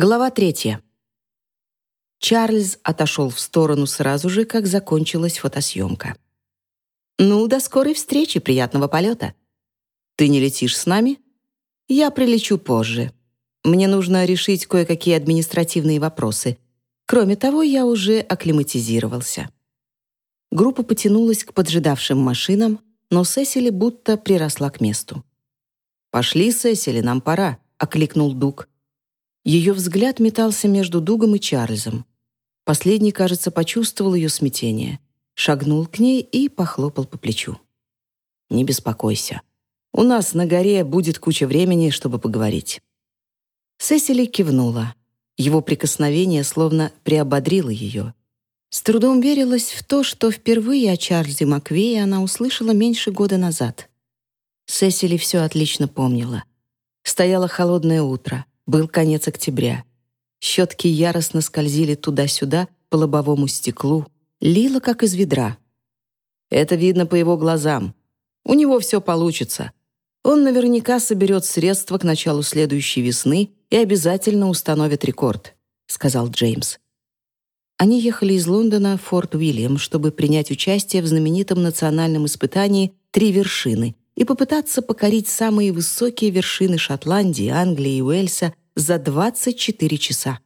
Глава третья. Чарльз отошел в сторону сразу же, как закончилась фотосъемка. «Ну, до скорой встречи, приятного полета. Ты не летишь с нами? Я прилечу позже. Мне нужно решить кое-какие административные вопросы. Кроме того, я уже акклиматизировался». Группа потянулась к поджидавшим машинам, но Сесили будто приросла к месту. «Пошли, Сесили, нам пора», — окликнул Дуг. Ее взгляд метался между Дугом и Чарльзом. Последний, кажется, почувствовал ее смятение, шагнул к ней и похлопал по плечу. «Не беспокойся. У нас на горе будет куча времени, чтобы поговорить». Сесили кивнула. Его прикосновение словно приободрило ее. С трудом верилась в то, что впервые о Чарльзе Маквее она услышала меньше года назад. Сесили все отлично помнила. Стояло холодное утро. Был конец октября. Щетки яростно скользили туда-сюда по лобовому стеклу, лило как из ведра. Это видно по его глазам. У него все получится. Он наверняка соберет средства к началу следующей весны и обязательно установит рекорд, сказал Джеймс. Они ехали из Лондона в Форт Уильям, чтобы принять участие в знаменитом национальном испытании «Три вершины», и попытаться покорить самые высокие вершины Шотландии, Англии и Уэльса за 24 часа.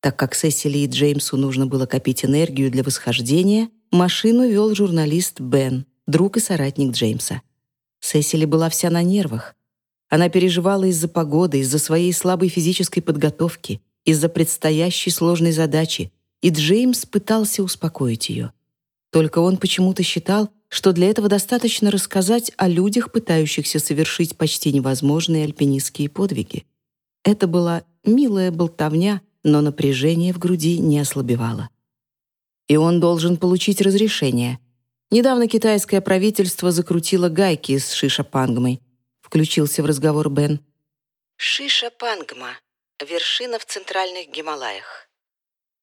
Так как Сесили и Джеймсу нужно было копить энергию для восхождения, машину вел журналист Бен, друг и соратник Джеймса. Сесили была вся на нервах. Она переживала из-за погоды, из-за своей слабой физической подготовки, из-за предстоящей сложной задачи, и Джеймс пытался успокоить ее. Только он почему-то считал, что для этого достаточно рассказать о людях, пытающихся совершить почти невозможные альпинистские подвиги. Это была милая болтовня, но напряжение в груди не ослабевало. И он должен получить разрешение. Недавно китайское правительство закрутило гайки с шишапангмой. Включился в разговор Бен. Шишапангма — вершина в центральных Гималаях.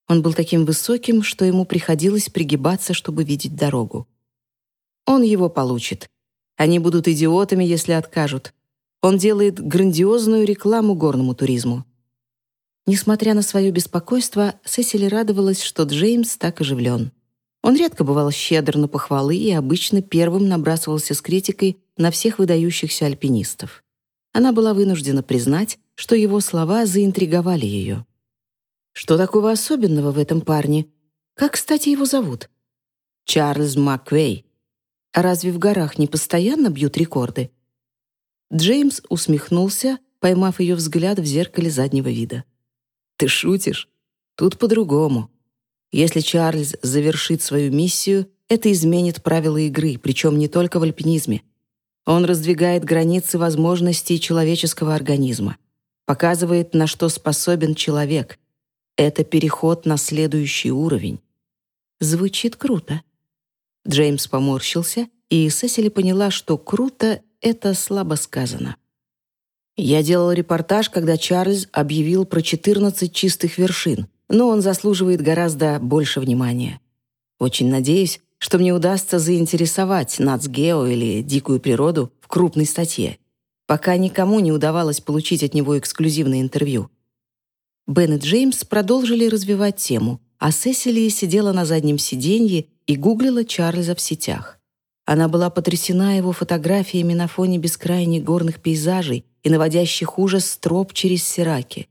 Он был таким высоким, что ему приходилось пригибаться, чтобы видеть дорогу. Он его получит. Они будут идиотами, если откажут. Он делает грандиозную рекламу горному туризму. Несмотря на свое беспокойство, Сесили радовалась, что Джеймс так оживлен. Он редко бывал щедр на похвалы и обычно первым набрасывался с критикой на всех выдающихся альпинистов. Она была вынуждена признать, что его слова заинтриговали ее. «Что такого особенного в этом парне? Как, кстати, его зовут?» «Чарльз Маквей», разве в горах не постоянно бьют рекорды? Джеймс усмехнулся, поймав ее взгляд в зеркале заднего вида. «Ты шутишь? Тут по-другому. Если Чарльз завершит свою миссию, это изменит правила игры, причем не только в альпинизме. Он раздвигает границы возможностей человеческого организма, показывает, на что способен человек. Это переход на следующий уровень. Звучит круто. Джеймс поморщился, и Сесили поняла, что «круто» — это слабо сказано. Я делал репортаж, когда Чарльз объявил про 14 чистых вершин, но он заслуживает гораздо больше внимания. Очень надеюсь, что мне удастся заинтересовать Нацгео или Дикую природу в крупной статье. Пока никому не удавалось получить от него эксклюзивное интервью. Бен и Джеймс продолжили развивать тему, а Сесили сидела на заднем сиденье и гуглила Чарльза в сетях. Она была потрясена его фотографиями на фоне бескрайних горных пейзажей и наводящих ужас троп через Сираки.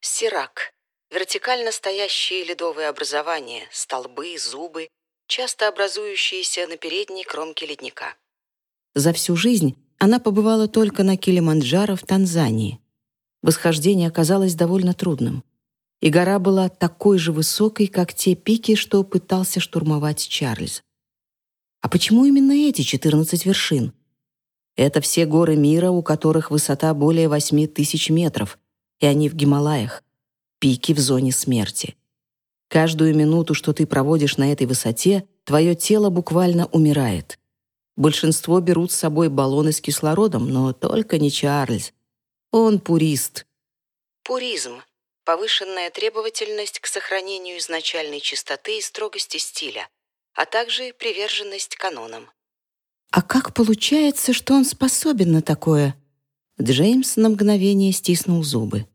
Сирак — вертикально стоящие ледовые образования, столбы, зубы, часто образующиеся на передней кромке ледника. За всю жизнь она побывала только на Килиманджаро в Танзании. Восхождение оказалось довольно трудным и гора была такой же высокой, как те пики, что пытался штурмовать Чарльз. А почему именно эти 14 вершин? Это все горы мира, у которых высота более 8 тысяч метров, и они в Гималаях. Пики в зоне смерти. Каждую минуту, что ты проводишь на этой высоте, твое тело буквально умирает. Большинство берут с собой баллоны с кислородом, но только не Чарльз. Он пурист. Пуризм повышенная требовательность к сохранению изначальной чистоты и строгости стиля, а также приверженность канонам. А как получается, что он способен на такое? Джеймс на мгновение стиснул зубы.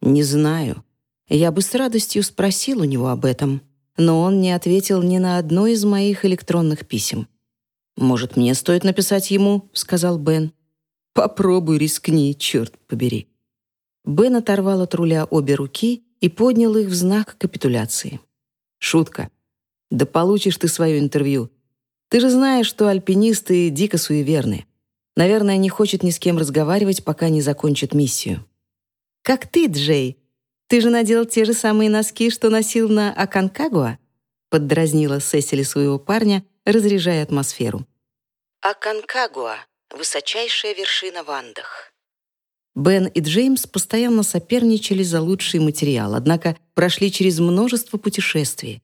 «Не знаю. Я бы с радостью спросил у него об этом, но он не ответил ни на одно из моих электронных писем. «Может, мне стоит написать ему?» — сказал Бен. «Попробуй, рискни, черт побери». Бен оторвал от руля обе руки и поднял их в знак капитуляции. «Шутка. Да получишь ты свое интервью. Ты же знаешь, что альпинисты дико суеверны. Наверное, не хочет ни с кем разговаривать, пока не закончит миссию». «Как ты, Джей. Ты же надел те же самые носки, что носил на Аконкагуа?» поддразнила Сесили своего парня, разряжая атмосферу. Аконкагуа — высочайшая вершина в Андах. Бен и Джеймс постоянно соперничали за лучший материал, однако прошли через множество путешествий.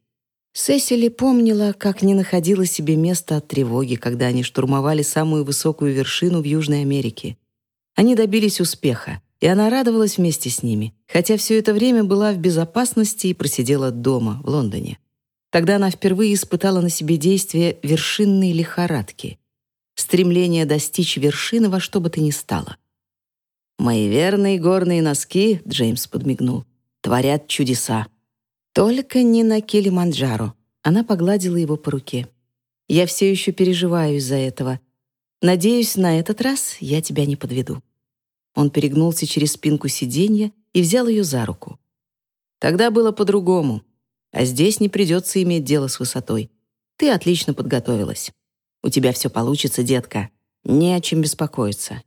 Сесили помнила, как не находила себе места от тревоги, когда они штурмовали самую высокую вершину в Южной Америке. Они добились успеха, и она радовалась вместе с ними, хотя все это время была в безопасности и просидела дома, в Лондоне. Тогда она впервые испытала на себе действие вершинной лихорадки, стремление достичь вершины во что бы то ни стало. «Мои верные горные носки», — Джеймс подмигнул, — «творят чудеса». «Только не на Килиманджаро». Она погладила его по руке. «Я все еще переживаю из-за этого. Надеюсь, на этот раз я тебя не подведу». Он перегнулся через спинку сиденья и взял ее за руку. «Тогда было по-другому. А здесь не придется иметь дело с высотой. Ты отлично подготовилась. У тебя все получится, детка. Не о чем беспокоиться.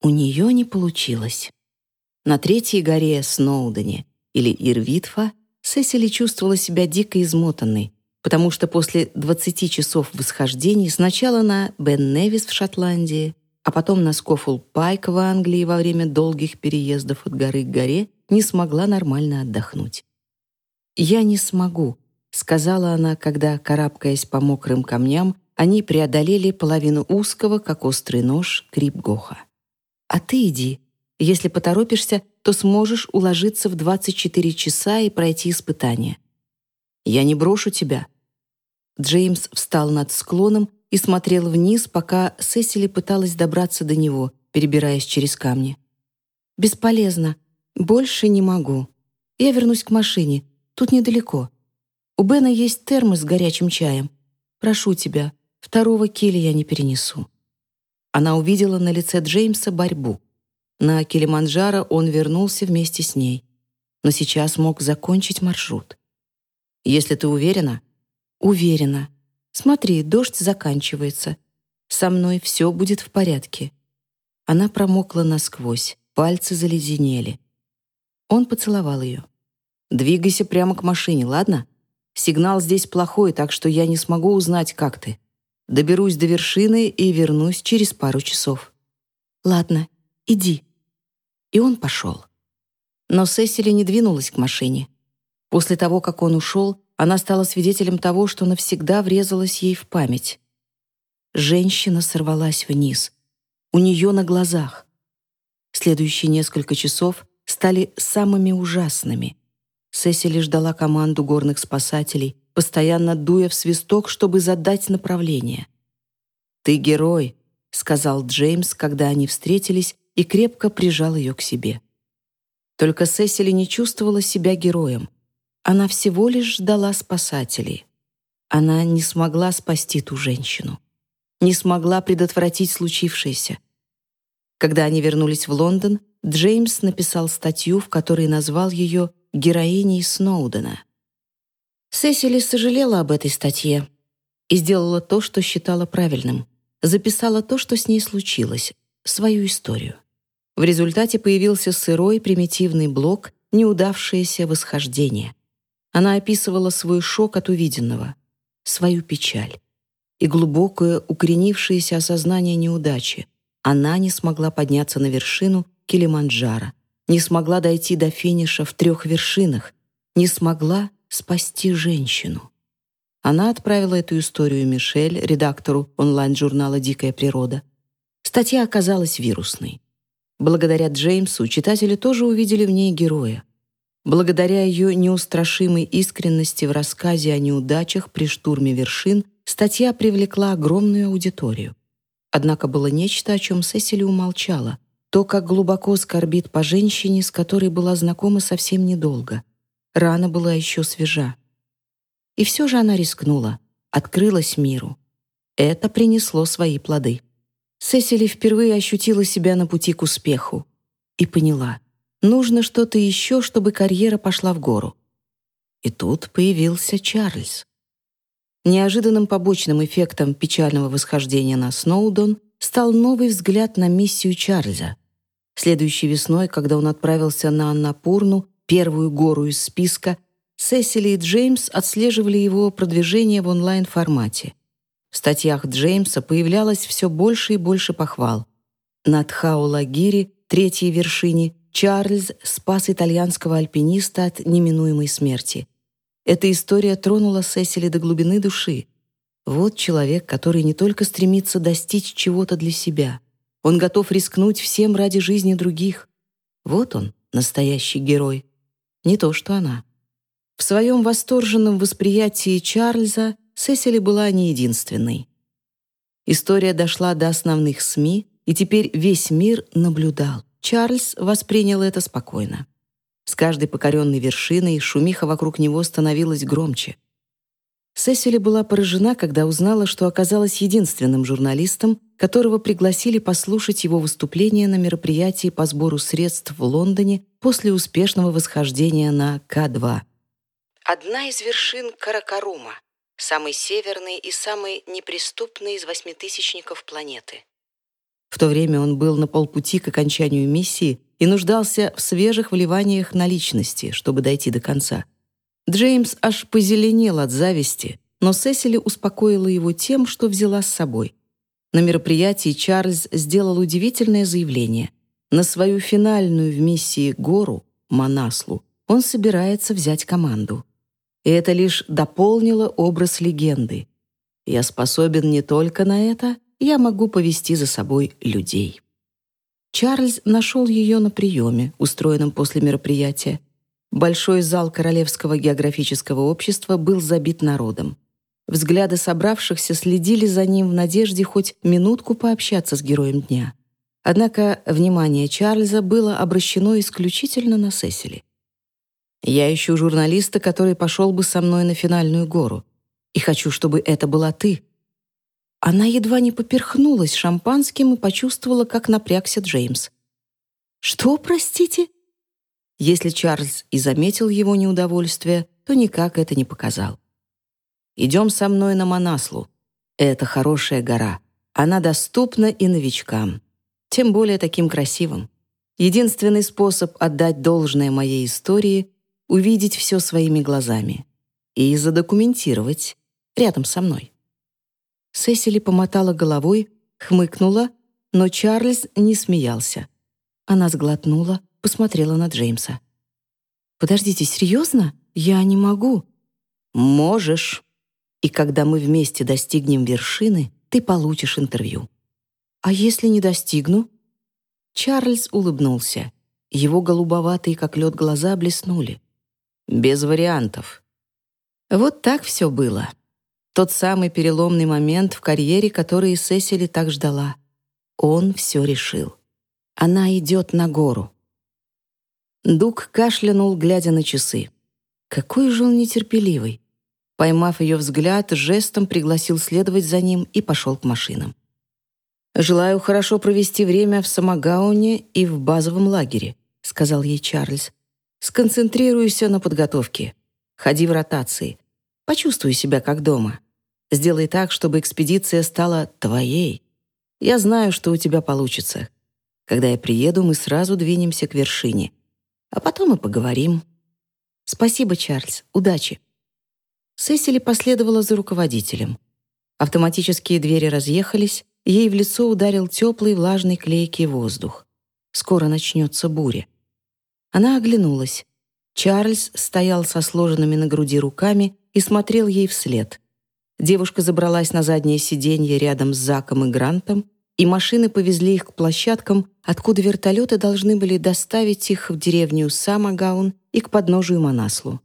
У нее не получилось. На третьей горе Сноудене или Ирвитфа Сесили чувствовала себя дико измотанной, потому что после 20 часов восхождений сначала на Бен-Невис в Шотландии, а потом на Скофул-Пайк в Англии во время долгих переездов от горы к горе не смогла нормально отдохнуть. «Я не смогу», — сказала она, когда, карабкаясь по мокрым камням, они преодолели половину узкого, как острый нож, Крипгоха. «А ты иди. Если поторопишься, то сможешь уложиться в 24 часа и пройти испытание». «Я не брошу тебя». Джеймс встал над склоном и смотрел вниз, пока Сесили пыталась добраться до него, перебираясь через камни. «Бесполезно. Больше не могу. Я вернусь к машине. Тут недалеко. У Бена есть термос с горячим чаем. Прошу тебя, второго киля я не перенесу». Она увидела на лице Джеймса борьбу. На Килиманджаро он вернулся вместе с ней. Но сейчас мог закончить маршрут. «Если ты уверена?» «Уверена. Смотри, дождь заканчивается. Со мной все будет в порядке». Она промокла насквозь, пальцы заледенели. Он поцеловал ее. Двигайся прямо к машине, ладно? Сигнал здесь плохой, так что я не смогу узнать, как ты. Доберусь до вершины и вернусь через пару часов. Ладно, иди. И он пошел. Но Сесили не двинулась к машине. После того, как он ушел, она стала свидетелем того, что навсегда врезалась ей в память. Женщина сорвалась вниз. У нее на глазах. Следующие несколько часов стали самыми ужасными. Сесили ждала команду горных спасателей, постоянно дуя в свисток, чтобы задать направление. «Ты герой», — сказал Джеймс, когда они встретились, и крепко прижал ее к себе. Только Сесили не чувствовала себя героем. Она всего лишь ждала спасателей. Она не смогла спасти ту женщину. Не смогла предотвратить случившееся. Когда они вернулись в Лондон, Джеймс написал статью, в которой назвал ее героиней Сноудена. Сесили сожалела об этой статье и сделала то, что считала правильным. Записала то, что с ней случилось, свою историю. В результате появился сырой примитивный блок «Неудавшееся восхождение». Она описывала свой шок от увиденного, свою печаль и глубокое укоренившееся осознание неудачи. Она не смогла подняться на вершину Килиманджаро, не смогла дойти до финиша в трех вершинах, не смогла спасти женщину. Она отправила эту историю Мишель, редактору онлайн-журнала «Дикая природа». Статья оказалась вирусной. Благодаря Джеймсу читатели тоже увидели в ней героя. Благодаря ее неустрашимой искренности в рассказе о неудачах при штурме вершин статья привлекла огромную аудиторию. Однако было нечто, о чем Сесили умолчала. то, как глубоко скорбит по женщине, с которой была знакома совсем недолго. Рана была еще свежа. И все же она рискнула, открылась миру. Это принесло свои плоды. Сесили впервые ощутила себя на пути к успеху и поняла, нужно что-то еще, чтобы карьера пошла в гору. И тут появился Чарльз. Неожиданным побочным эффектом печального восхождения на Сноудон стал новый взгляд на миссию Чарльза. Следующей весной, когда он отправился на Аннапурну, первую гору из списка, Сесили и Джеймс отслеживали его продвижение в онлайн-формате. В статьях Джеймса появлялось все больше и больше похвал. Над Хаулагири, третьей вершине, Чарльз спас итальянского альпиниста от неминуемой смерти. Эта история тронула Сесили до глубины души. Вот человек, который не только стремится достичь чего-то для себя, он готов рискнуть всем ради жизни других. Вот он, настоящий герой. Не то, что она. В своем восторженном восприятии Чарльза Сесили была не единственной. История дошла до основных СМИ, и теперь весь мир наблюдал. Чарльз воспринял это спокойно. С каждой покоренной вершиной шумиха вокруг него становилась громче. Сесили была поражена, когда узнала, что оказалась единственным журналистом, которого пригласили послушать его выступление на мероприятии по сбору средств в Лондоне после успешного восхождения на К-2 одна из вершин Каракарума, самый северный и самый неприступный из восьмитысячников планеты. В то время он был на полпути к окончанию миссии и нуждался в свежих вливаниях наличности, чтобы дойти до конца. Джеймс аж позеленел от зависти, но Сесили успокоила его тем, что взяла с собой. На мероприятии Чарльз сделал удивительное заявление. На свою финальную в миссии гору, Манаслу, он собирается взять команду и это лишь дополнило образ легенды. Я способен не только на это, я могу повести за собой людей. Чарльз нашел ее на приеме, устроенном после мероприятия. Большой зал Королевского географического общества был забит народом. Взгляды собравшихся следили за ним в надежде хоть минутку пообщаться с героем дня. Однако внимание Чарльза было обращено исключительно на Сесили. Я ищу журналиста, который пошел бы со мной на финальную гору. И хочу, чтобы это была ты». Она едва не поперхнулась шампанским и почувствовала, как напрягся Джеймс. «Что, простите?» Если Чарльз и заметил его неудовольствие, то никак это не показал. «Идем со мной на Манаслу. Это хорошая гора. Она доступна и новичкам. Тем более таким красивым. Единственный способ отдать должное моей истории увидеть все своими глазами и задокументировать рядом со мной. Сесили помотала головой, хмыкнула, но Чарльз не смеялся. Она сглотнула, посмотрела на Джеймса. «Подождите, серьезно? Я не могу». «Можешь. И когда мы вместе достигнем вершины, ты получишь интервью». «А если не достигну?» Чарльз улыбнулся. Его голубоватые, как лед, глаза блеснули. Без вариантов. Вот так все было. Тот самый переломный момент в карьере, который Сесили так ждала. Он все решил. Она идет на гору. Дуг кашлянул, глядя на часы. Какой же он нетерпеливый. Поймав ее взгляд, жестом пригласил следовать за ним и пошел к машинам. «Желаю хорошо провести время в Самогауне и в базовом лагере», — сказал ей Чарльз. Сконцентрируйся на подготовке. Ходи в ротации. Почувствуй себя как дома. Сделай так, чтобы экспедиция стала твоей. Я знаю, что у тебя получится. Когда я приеду, мы сразу двинемся к вершине. А потом и поговорим. Спасибо, Чарльз. Удачи. Сесили последовала за руководителем. Автоматические двери разъехались, ей в лицо ударил теплый, влажный, клейкий воздух. Скоро начнется буря. Она оглянулась. Чарльз стоял со сложенными на груди руками и смотрел ей вслед. Девушка забралась на заднее сиденье рядом с Заком и Грантом, и машины повезли их к площадкам, откуда вертолеты должны были доставить их в деревню Самагаун и к подножию Манаслу.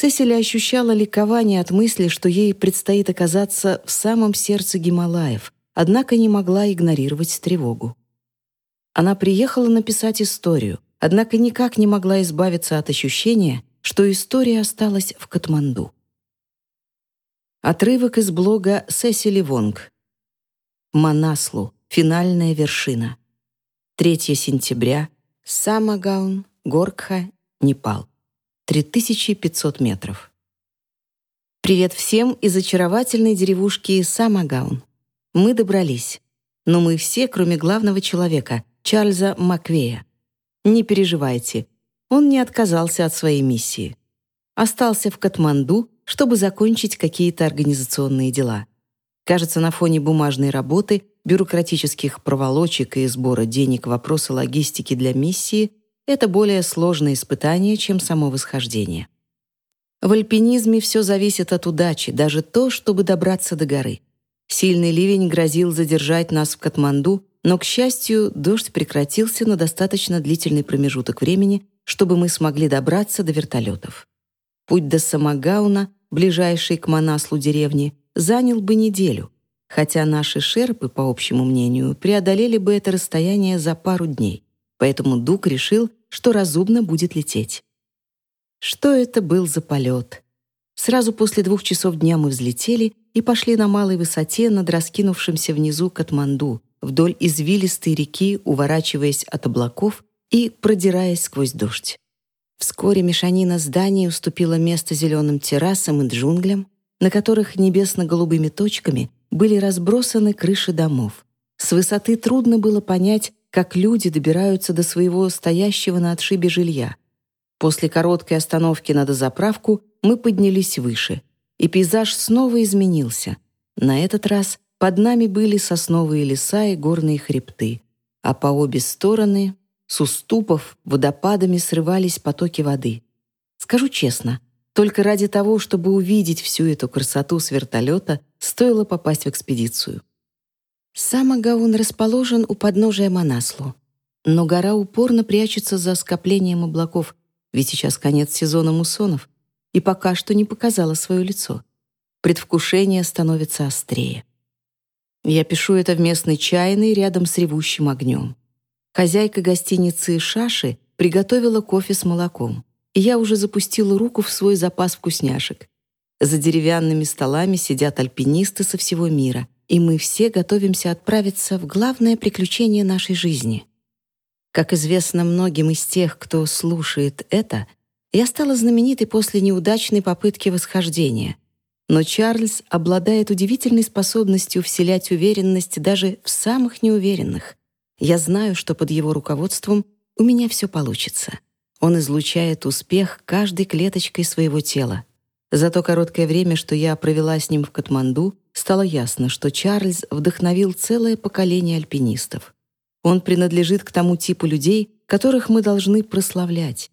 Сесили ощущала ликование от мысли, что ей предстоит оказаться в самом сердце Гималаев, однако не могла игнорировать тревогу. Она приехала написать историю, однако никак не могла избавиться от ощущения, что история осталась в Катманду. Отрывок из блога Сесили Вонг. Манаслу. Финальная вершина. 3 сентября. Самагаун, Горкха, Непал. 3500 метров. Привет всем из очаровательной деревушки Самагаун. Мы добрались. Но мы все, кроме главного человека, Чарльза Маквея. Не переживайте, он не отказался от своей миссии. Остался в Катманду, чтобы закончить какие-то организационные дела. Кажется, на фоне бумажной работы, бюрократических проволочек и сбора денег вопросы логистики для миссии — это более сложное испытание, чем само восхождение. В альпинизме все зависит от удачи, даже то, чтобы добраться до горы. Сильный ливень грозил задержать нас в Катманду, но, к счастью, дождь прекратился на достаточно длительный промежуток времени, чтобы мы смогли добраться до вертолетов. Путь до Самагауна, ближайшей к Манаслу деревни, занял бы неделю, хотя наши шерпы, по общему мнению, преодолели бы это расстояние за пару дней. Поэтому Дук решил, что разумно будет лететь. Что это был за полет? Сразу после двух часов дня мы взлетели и пошли на малой высоте над раскинувшимся внизу Катманду, вдоль извилистой реки, уворачиваясь от облаков и продираясь сквозь дождь. Вскоре мешанина зданий уступила место зеленым террасам и джунглям, на которых небесно-голубыми точками были разбросаны крыши домов. С высоты трудно было понять, как люди добираются до своего стоящего на отшибе жилья. После короткой остановки на дозаправку мы поднялись выше, и пейзаж снова изменился. На этот раз под нами были сосновые леса и горные хребты, а по обе стороны с уступов водопадами срывались потоки воды. Скажу честно, только ради того, чтобы увидеть всю эту красоту с вертолета, стоило попасть в экспедицию. Сам Агаун расположен у подножия Манаслу, но гора упорно прячется за скоплением облаков, ведь сейчас конец сезона муссонов, и пока что не показала свое лицо. Предвкушение становится острее. Я пишу это в местной чайной рядом с ревущим огнем. Хозяйка гостиницы «Шаши» приготовила кофе с молоком, и я уже запустила руку в свой запас вкусняшек. За деревянными столами сидят альпинисты со всего мира, и мы все готовимся отправиться в главное приключение нашей жизни. Как известно многим из тех, кто слушает это, я стала знаменитой после неудачной попытки восхождения. Но Чарльз обладает удивительной способностью вселять уверенность даже в самых неуверенных. Я знаю, что под его руководством у меня все получится. Он излучает успех каждой клеточкой своего тела. За то короткое время, что я провела с ним в Катманду, стало ясно, что Чарльз вдохновил целое поколение альпинистов. Он принадлежит к тому типу людей, которых мы должны прославлять.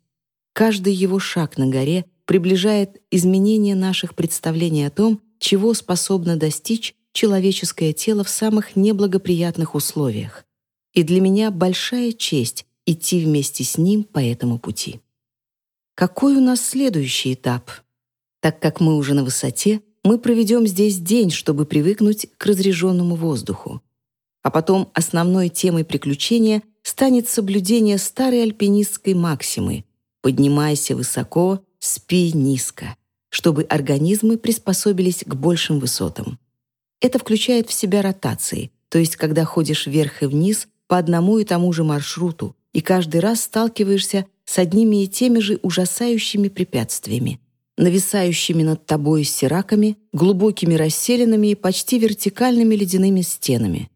Каждый его шаг на горе приближает изменение наших представлений о том, чего способно достичь человеческое тело в самых неблагоприятных условиях и для меня большая честь идти вместе с ним по этому пути. Какой у нас следующий этап? Так как мы уже на высоте, мы проведем здесь день, чтобы привыкнуть к разреженному воздуху. А потом основной темой приключения станет соблюдение старой альпинистской максимы «поднимайся высоко, спи низко», чтобы организмы приспособились к большим высотам. Это включает в себя ротации, то есть когда ходишь вверх и вниз по одному и тому же маршруту и каждый раз сталкиваешься с одними и теми же ужасающими препятствиями, нависающими над тобой сираками, глубокими расселенными и почти вертикальными ледяными стенами.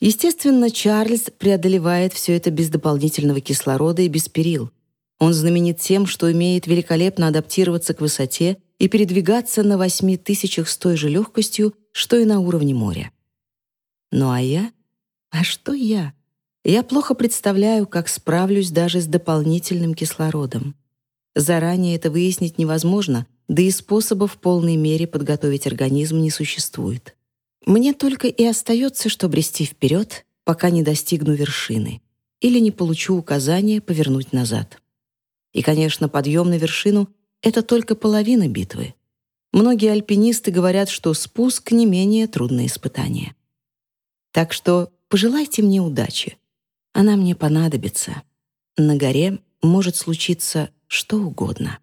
Естественно, Чарльз преодолевает все это без дополнительного кислорода и без перил. Он знаменит тем, что умеет великолепно адаптироваться к высоте и передвигаться на восьми тысячах с той же легкостью, что и на уровне моря. Ну а я а что я? Я плохо представляю, как справлюсь даже с дополнительным кислородом. Заранее это выяснить невозможно, да и способов в полной мере подготовить организм не существует. Мне только и остается, что брести вперед, пока не достигну вершины, или не получу указания повернуть назад. И, конечно, подъем на вершину — это только половина битвы. Многие альпинисты говорят, что спуск — не менее трудное испытание. Так что пожелайте мне удачи. Она мне понадобится. На горе может случиться что угодно.